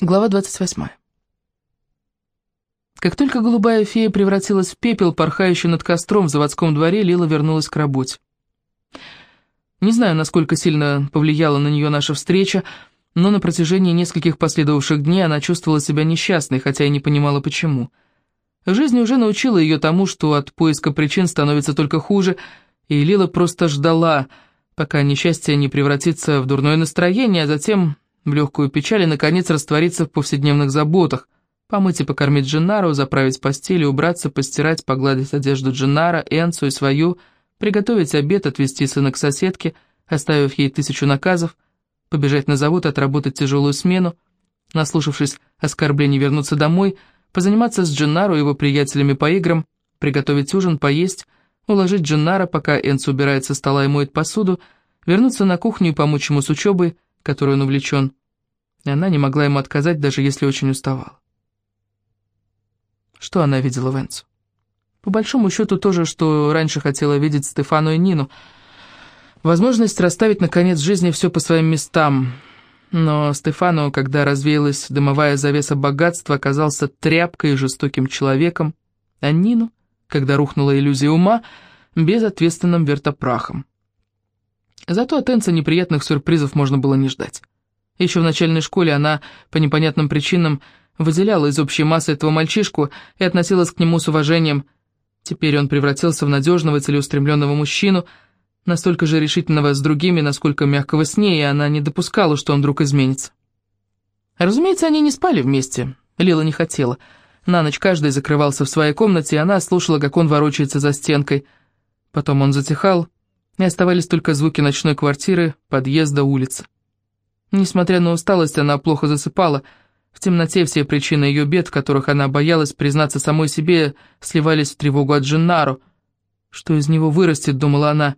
Глава 28. Как только голубая фея превратилась в пепел, порхающий над костром в заводском дворе, Лила вернулась к работе. Не знаю, насколько сильно повлияла на нее наша встреча, но на протяжении нескольких последовавших дней она чувствовала себя несчастной, хотя и не понимала почему. Жизнь уже научила ее тому, что от поиска причин становится только хуже, и Лила просто ждала, пока несчастье не превратится в дурное настроение, а затем в легкую печаль и, наконец, раствориться в повседневных заботах. Помыть и покормить Дженнару, заправить постель, убраться, постирать, погладить одежду Дженнара, Энцу и свою, приготовить обед, отвезти сына к соседке, оставив ей тысячу наказов, побежать на завод, отработать тяжелую смену, наслушавшись оскорблений, вернуться домой, позаниматься с Дженнару и его приятелями по играм, приготовить ужин, поесть, уложить Дженнара, пока Энцу убирает со стола и моет посуду, вернуться на кухню и помочь ему с учебой, которой он увлечен, и она не могла ему отказать, даже если очень уставала. Что она видела в Энцу? По большому счету то же, что раньше хотела видеть Стефану и Нину. Возможность расставить, наконец, в жизни все по своим местам. Но Стефану, когда развеялась дымовая завеса богатства, оказался тряпкой и жестоким человеком, а Нину, когда рухнула иллюзия ума, безответственным вертопрахом. Зато от Энца неприятных сюрпризов можно было не ждать. Еще в начальной школе она, по непонятным причинам, выделяла из общей массы этого мальчишку и относилась к нему с уважением. Теперь он превратился в надежного, целеустремленного мужчину, настолько же решительного с другими, насколько мягкого с ней, и она не допускала, что он вдруг изменится. Разумеется, они не спали вместе, Лила не хотела. На ночь каждый закрывался в своей комнате, и она слушала, как он ворочается за стенкой. Потом он затихал, и оставались только звуки ночной квартиры, подъезда, улицы. Несмотря на усталость, она плохо засыпала. В темноте все причины ее бед, которых она боялась признаться самой себе, сливались в тревогу от Дженнару. Что из него вырастет, думала она.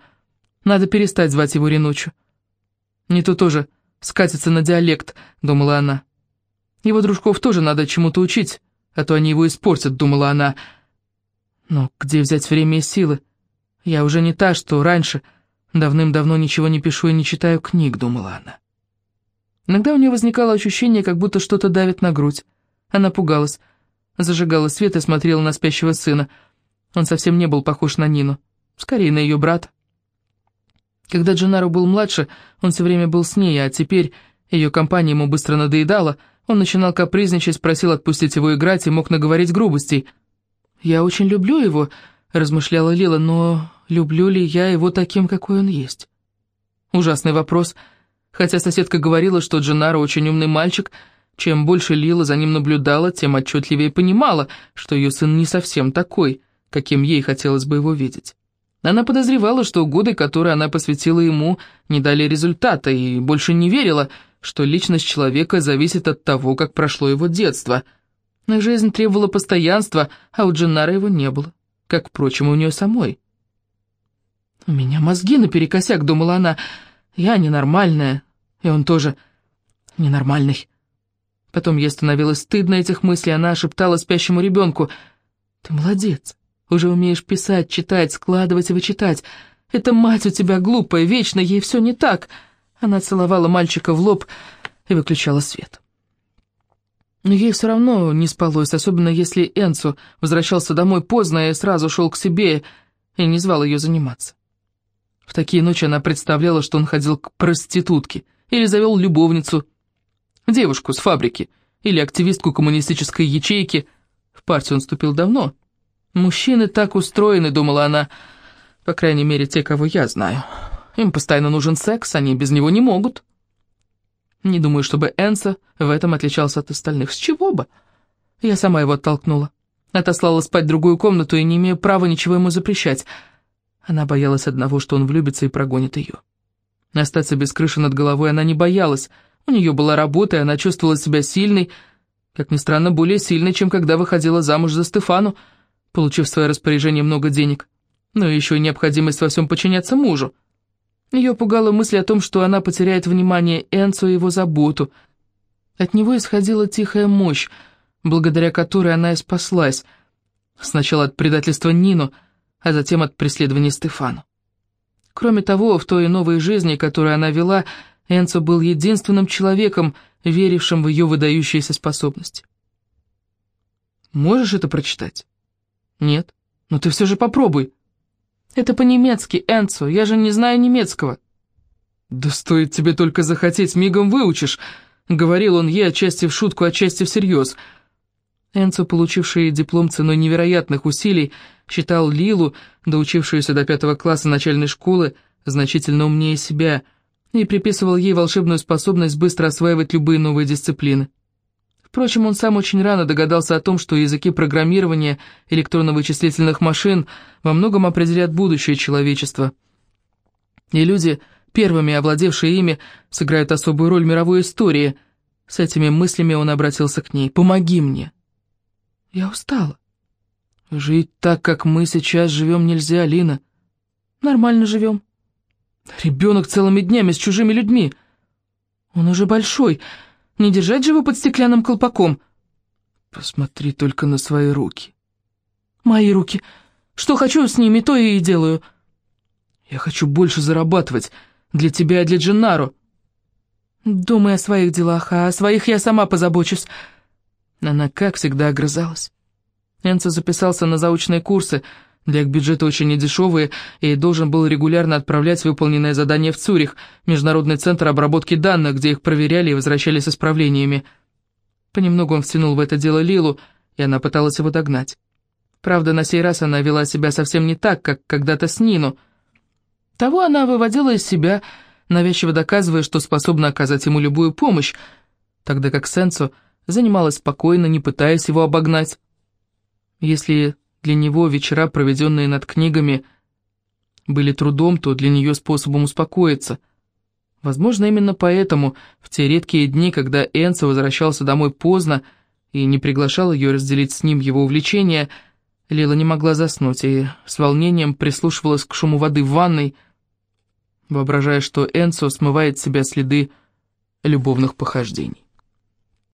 Надо перестать звать его Ренучу. Не то тоже скатится на диалект, думала она. Его дружков тоже надо чему-то учить, а то они его испортят, думала она. Но где взять время и силы? Я уже не та, что раньше. Давным-давно ничего не пишу и не читаю книг, думала она. Иногда у нее возникало ощущение, как будто что-то давит на грудь. Она пугалась, зажигала свет и смотрела на спящего сына. Он совсем не был похож на Нину, скорее на ее брата. Когда Дженаро был младше, он все время был с ней, а теперь ее компания ему быстро надоедала, он начинал капризничать, просил отпустить его играть и мог наговорить грубостей. «Я очень люблю его», — размышляла Лила, — «но люблю ли я его таким, какой он есть? Ужасный вопрос. Хотя соседка говорила, что Дженаро очень умный мальчик, чем больше Лила за ним наблюдала, тем отчетливее понимала, что ее сын не совсем такой, каким ей хотелось бы его видеть. Она подозревала, что годы, которые она посвятила ему, не дали результата, и больше не верила, что личность человека зависит от того, как прошло его детство. Жизнь требовала постоянства, а у Дженнара его не было, как, впрочем, у нее самой. «У меня мозги наперекосяк», — думала она. «Я ненормальная, и он тоже ненормальный». Потом ей становилось стыдно этих мыслей, она шептала спящему ребенку. «Ты молодец, уже умеешь писать, читать, складывать и вычитать. Эта мать у тебя глупая, вечно ей все не так». Она целовала мальчика в лоб и выключала свет. Но ей все равно не спалось, особенно если Энцо возвращался домой поздно и сразу шел к себе и не звал ее заниматься. В такие ночи она представляла, что он ходил к проститутке или завел любовницу, девушку с фабрики или активистку коммунистической ячейки. В партию он вступил давно. Мужчины так устроены, думала она, по крайней мере, те, кого я знаю. Им постоянно нужен секс, они без него не могут. Не думаю, чтобы Энса в этом отличался от остальных. С чего бы? Я сама его оттолкнула. Отослала спать в другую комнату и не имею права ничего ему запрещать. Она боялась одного, что он влюбится и прогонит ее. Остаться без крыши над головой она не боялась. У нее была работа, и она чувствовала себя сильной, как ни странно, более сильной, чем когда выходила замуж за Стефану, получив в свое распоряжение много денег. Но еще и необходимость во всем подчиняться мужу. Ее пугала мысль о том, что она потеряет внимание Энцу и его заботу. От него исходила тихая мощь, благодаря которой она и спаслась. Сначала от предательства Нину, а затем от преследования Стефану. Кроме того, в той новой жизни, которую она вела, Энцо был единственным человеком, верившим в ее выдающиеся способности. «Можешь это прочитать?» «Нет. Но ты все же попробуй». «Это по-немецки, Энцо, я же не знаю немецкого». «Да стоит тебе только захотеть, мигом выучишь», — говорил он ей отчасти в шутку, отчасти всерьез. Энцо, получивший диплом ценой невероятных усилий, считал Лилу, доучившуюся до пятого класса начальной школы, значительно умнее себя, и приписывал ей волшебную способность быстро осваивать любые новые дисциплины. Впрочем, он сам очень рано догадался о том, что языки программирования электронно-вычислительных машин во многом определят будущее человечества. И люди первыми овладевшие ими, сыграют особую роль в мировой истории. С этими мыслями он обратился к ней. «Помоги мне». «Я устала». «Жить так, как мы сейчас живем, нельзя, Лина». «Нормально живем». «Ребенок целыми днями с чужими людьми». «Он уже большой. Не держать же его под стеклянным колпаком». «Посмотри только на свои руки». «Мои руки. Что хочу с ними, то и делаю». «Я хочу больше зарабатывать». Для тебя и для Дженнаро». «Думай о своих делах, а о своих я сама позабочусь». Она, как всегда, огрызалась. Энцо записался на заочные курсы, для их бюджета очень недешевые, и должен был регулярно отправлять выполненное задание в Цюрих, Международный центр обработки данных, где их проверяли и возвращали с исправлениями. Понемногу он втянул в это дело Лилу, и она пыталась его догнать. Правда, на сей раз она вела себя совсем не так, как когда-то с Нину — того она выводила из себя, навязчиво доказывая, что способна оказать ему любую помощь, тогда как Сенсо занималась спокойно, не пытаясь его обогнать. Если для него вечера, проведенные над книгами, были трудом, то для нее способом успокоиться. Возможно, именно поэтому в те редкие дни, когда Энсо возвращался домой поздно и не приглашал ее разделить с ним его увлечения, Лила не могла заснуть и с волнением прислушивалась к шуму воды в ванной, воображая, что Энсо смывает с себя следы любовных похождений.